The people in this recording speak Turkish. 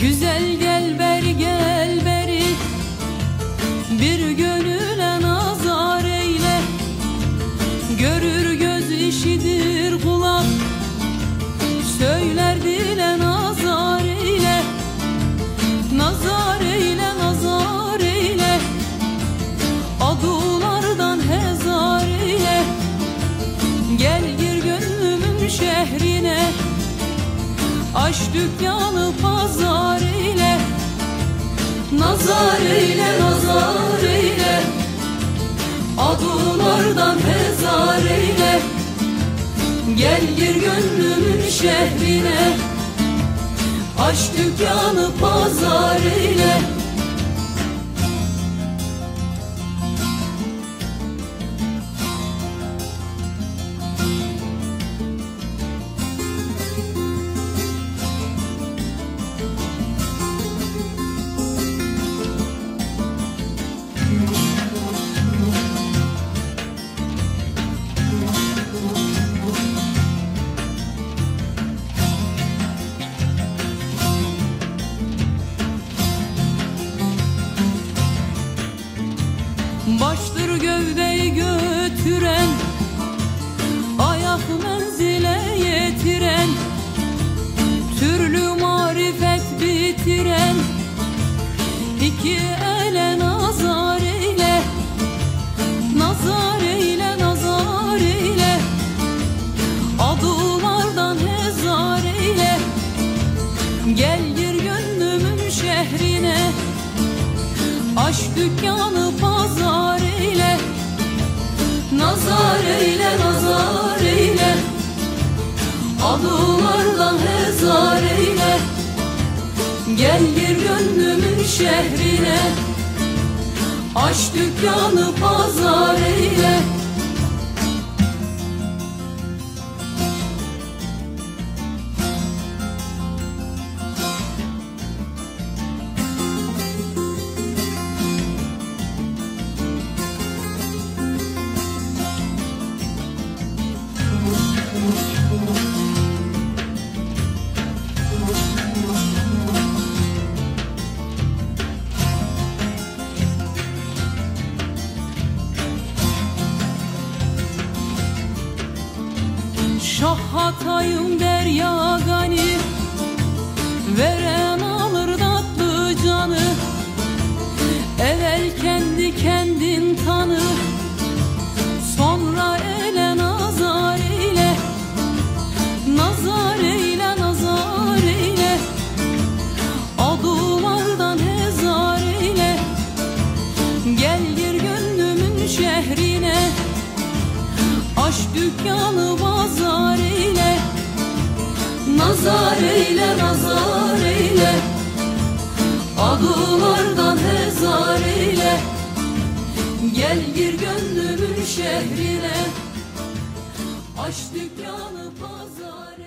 Güzel gel beri gel beri. Bir gönüle Aç dükkanı pazar eyle Nazar eyle nazar eyle Adulardan hezar eyle Gel gir gönlümün şehrine. Aç dükkanı pazar eyle Baştır gövdeyi götüren Ayak menzile yetiren Türlü marifet bitiren İki ele nazar eyle Nazar eyle nazar eyle Adulardan hezar eyle. Gel gir gönlümün şehrine Aç dükkanı eyle nazar eyle. Adulardan hezar eyle. Gel gir gönlümün şehrine. Aç dükkanı pazar eyle Hatay'ım derya gani. Veren alır tatlı canı. Evvel kendi kendin tanı. Sonra ele nazar eyle. Nazar eyle nazar eyle. Adulardan hezar eyle. Gel gir gönlümün şehrine. Aç dükkanı pazar eyle Nazar eyle nazar eyle. Adulardan hezar eyle. Gel gir gönlümün şehrine. Aç dükkanı pazar